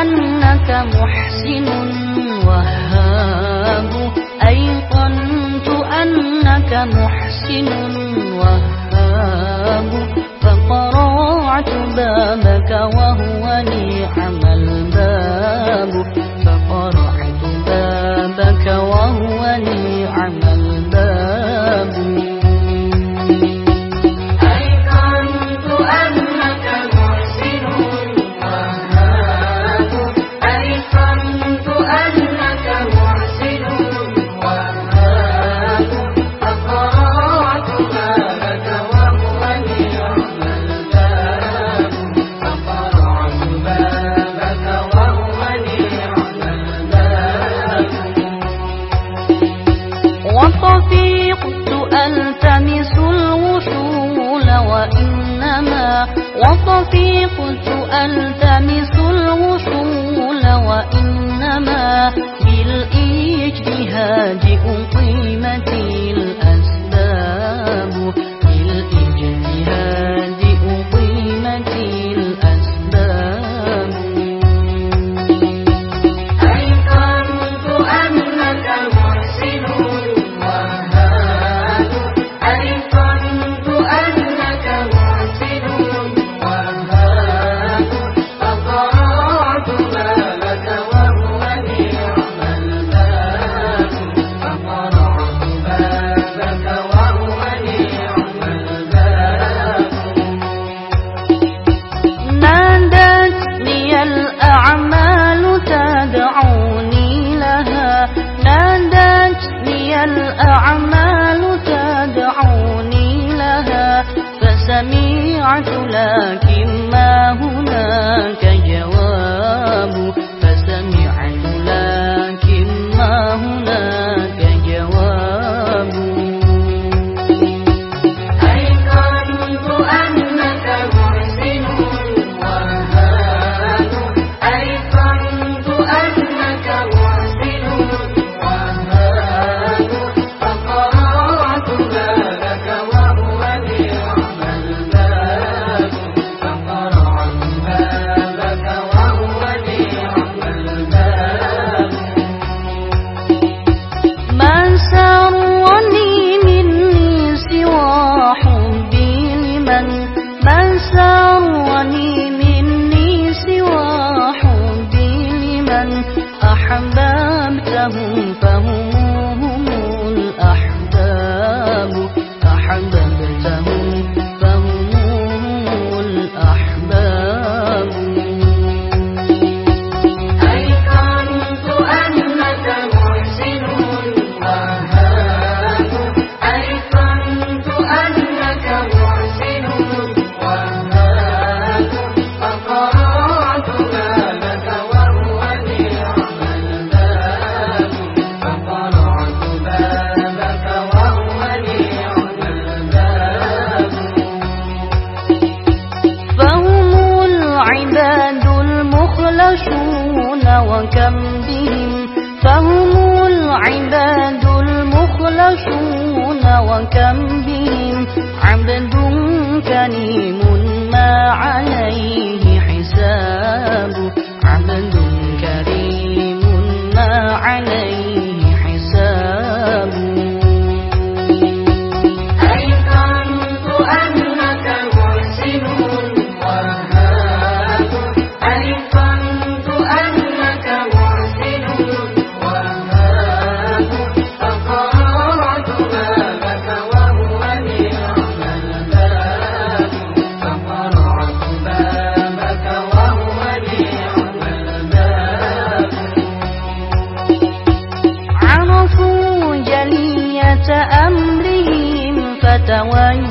أنك محسن وهاب. أيقنت أنك محسن وهاب. فقرعت بابا وإنما وصفي قلت ألتمس الوصول وإنما بالإجتهاد أقيمتي لكن أحببتهم فهموهم يعرفون وكم بهم فهم العباد المخلصون وكم بهم عبد كريم ما علم 两万。